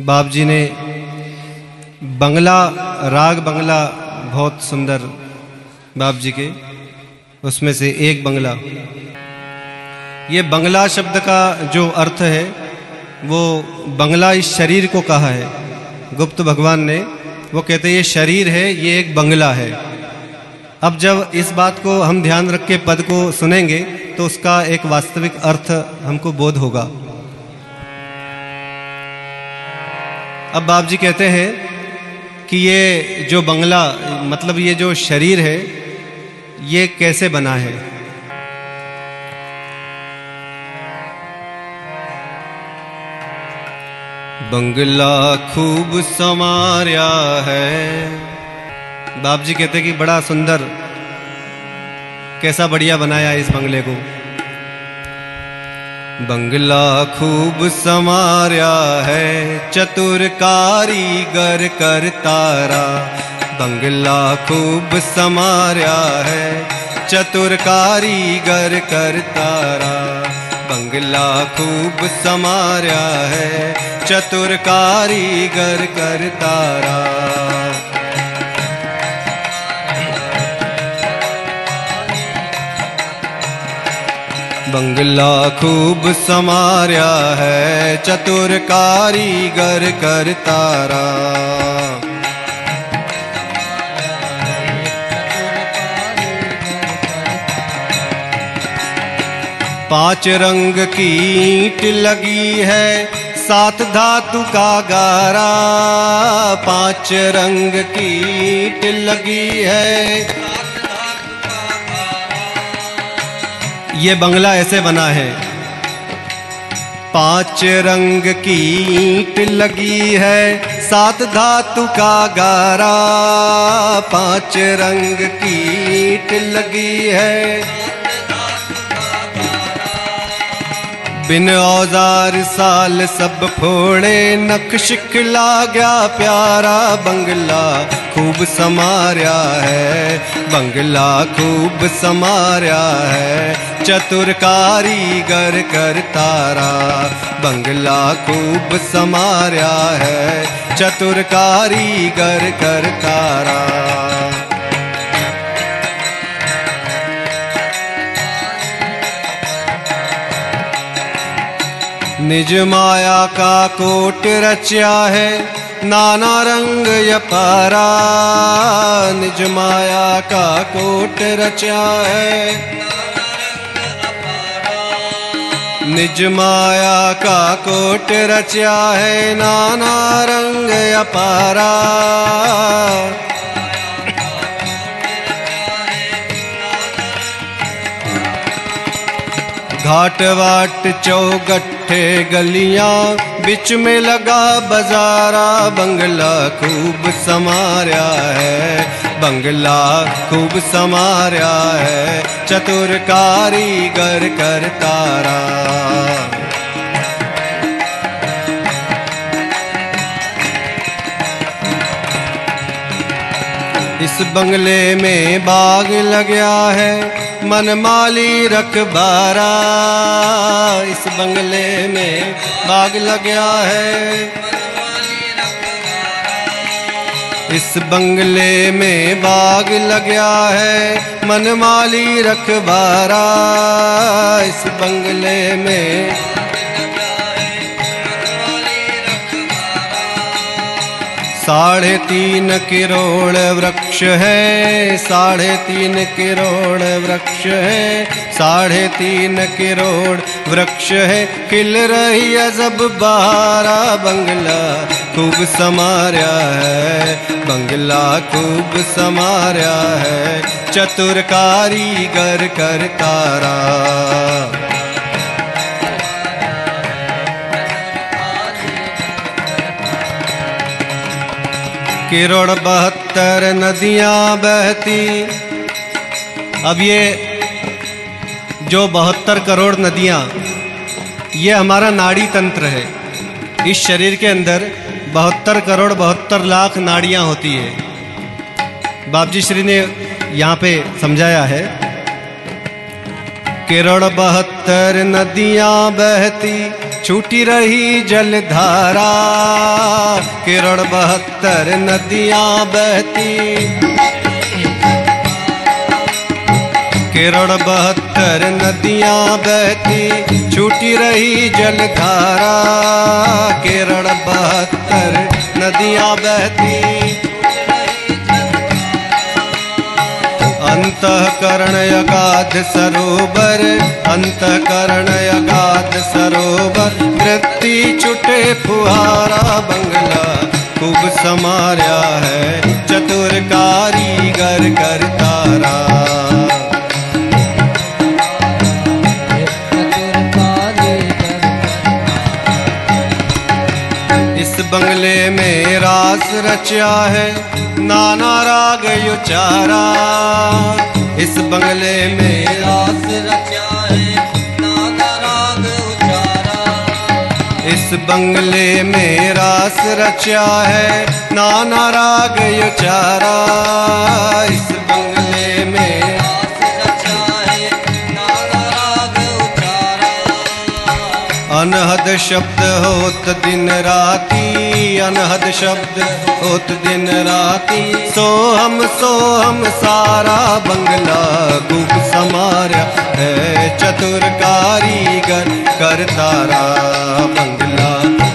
बाप जी ने बंगला, राग बंगला बहुत सुंदर बाप जी के, उसमें से एक बंगला। ये बंगला शब्द का जो अर्थ है, वो बंगला इस शरीर को कहा है। गुप्त भगवान ने, वो कहते हैं, ये शरीर है, ये एक बंगला है। अब जब इस बात को हम ध्यान रख के पद को सुनेंगे तो उसका एक वास्तविक अर्थ हमको बोध होगा। अब बाप जी कहते हैं कि ये जो बंगला मतलब ये जो शरीर है, ये कैसे बना है? बंगला खूब समारिया है। बाप जी कहते कि बड़ा सुंदर, कैसा बढ़िया बनाया इस बंगले को। बंगला खूब समारिया है, चतुर कारीगर कर तारा। बंगला खूब समारिया है, चतुर कारीगर कर तारा। बंगला खूब समारिया है, चतुर कारीगर कर तारा। बंगला खूब समारिया है, चतुर कारीगर कर तारा। पाँच रंग की ईंट लगी है, सात धातु का गारा। पाँच रंग की ईंट लगी है ये बंगला ऐसे बना है। पाँच रंग की ईंट लगी है, सात धातु का गारा। पाँच रंग की ईंट लगी है। बिन औज़ार साल सब फोड़े नक्शिकला गया प्यारा बंगला। खूब समारिया है, बंगला खूब समारिया है चतुर कारीगर कर तारा, बंगला खूब समारिया है चतुर कारीगर कर तारा। निज माया का कोट रचा है नाना रंग यपारा निज माया का कोट रचा है। निज माया का कोट रचा है, नाना रंग अपारा घाट वाट चौगट्ठे गलियाँ, बिच में लगा बाजारा, बंगला खूब समारिया है, बंगला खूब समारिया है चतुर कारीगर कर तारा। इस बंगले में बाग लग्या है मनमाली रखबारा इस बंगले में बाग लग्या है। इस बंगले में बाग लग्या है। मनमाली रखबारा इस बंगले में साढ़े तीन करोड़ वृक्ष है, साढ़े तीन करोड़ वृक्ष है, साढ़े तीन करोड़ वृक्ष है। खिल रही अजब बहारा बंगला खूब समारिया है, बंगला खूब समारिया है चतुर कारीगर कर तारा। किरोड़ बहत्तर नदियाँ बहती। अब ये जो बहत्तर करोड़ नदियाँ, ये हमारा नाड़ी तंत्र है। इस शरीर के अंदर बहत्तर करोड़ बहत्तर लाख नाड़ियाँ होती है। बाबजी श्री ने यहाँ पे समझाया है किरण बहत्तर नदियाँ बहती, छूटी रही जलधारा। किरण बहत्तर नदियाँ बहती। किरण बहत्तर नदियाँ बहती, छूटी रही जलधारा। किरण बहत्तर नदियाँ बहती। अंतकरण अगाध सरोवर, अंतकरण अगाध सरोवर। वृत्ति छुटे फुहारा बंगला खूब समारा है, चतुर कारीगर कर रचा है नाना राग उचारा इस बंगले में रास रचा है नाना राग उचारा। इस बंगले में रास रचा है नाना राग उचारा इस बंगले में अनहद शब्द होत दिन राती, अनहद शब्द होत दिन राती। सोहम सोहम सारा बंगला खूब समारा है, चतुर कारीगर कर तारा बंगला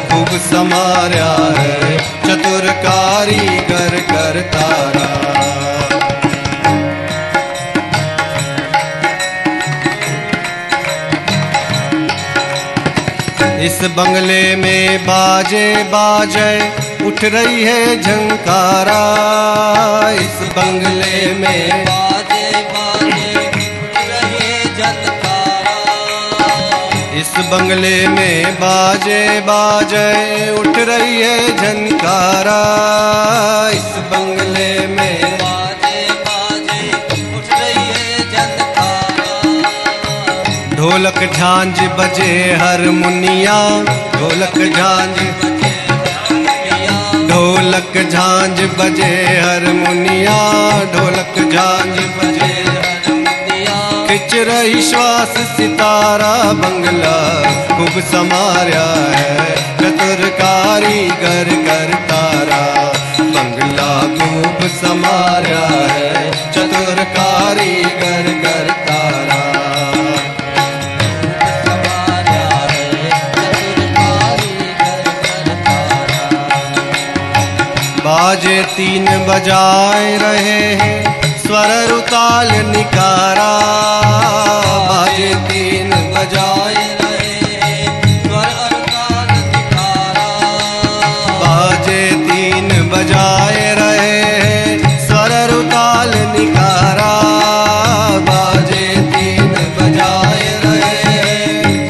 खूब समारा है, चतुर कारीगर कर तारा। इस बंगले में बाजे बाजे उठ रही है झंकारा। इस बंगले में बाजे बाजे उठ रहे जनकारा इस बंगले में बाजे बाजे उठ रही है झंकारा। इस बंगले में ढोलक झांझ बजे हारमोनिया ढोलक झांझ ढोलक झांझ बजे हारमोनिया ढोलक झांझ बजे खिंच रही श्वास सितारा बंगला। खूब समारा है। चतुर कारीगर कर तारा। बंगला खूब समारा है। चतुर कारीगर कर तारा। बाजे तीन बजाए रहे स्वर रुताल निकारा। बाजे तीन बजाए रहे स्वर रुताल निकारा। बाजे तीन बजाए रहे स्वर रुताल निकारा। बाजे तीन बजाए रहे हैं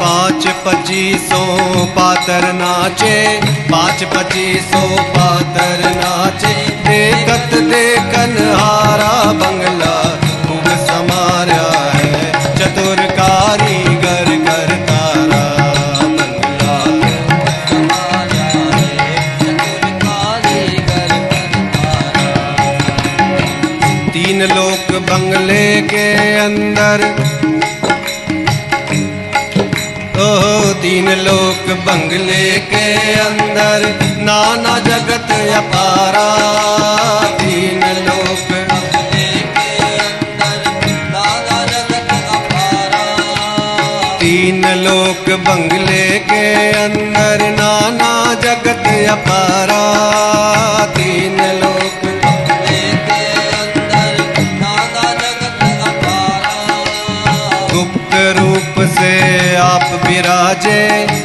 पाँच पच्चीसों पातर नाचे, पाँच पच्चीसों पातर नाचे। देखत देखन हारा बंगला खूब समारा है। चतुर कारीगर कर तारा बंगला तीन लोक बंगले के अंदर ओह, तीन लोक बंगले के अंदर, नाना जगत अपारा। तीन लोक तीन लोक बंगले के अंदर, नाना जगत अपारा। तीन लोक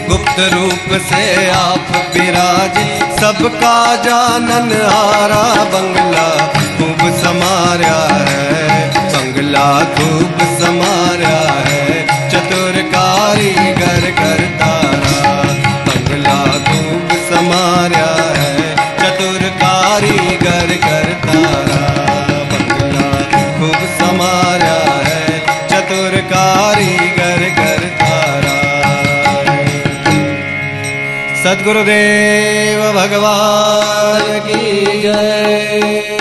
गुप्त रूप से आप विराजे, सबका जानन हारा बंगला खूब समारा है। बंगला खूब समारा है, चतुर कारीगर कर तारा। बंगला खूब समारा है, चतुर कारीगर कर सदगुरुदेव भगवान की जय।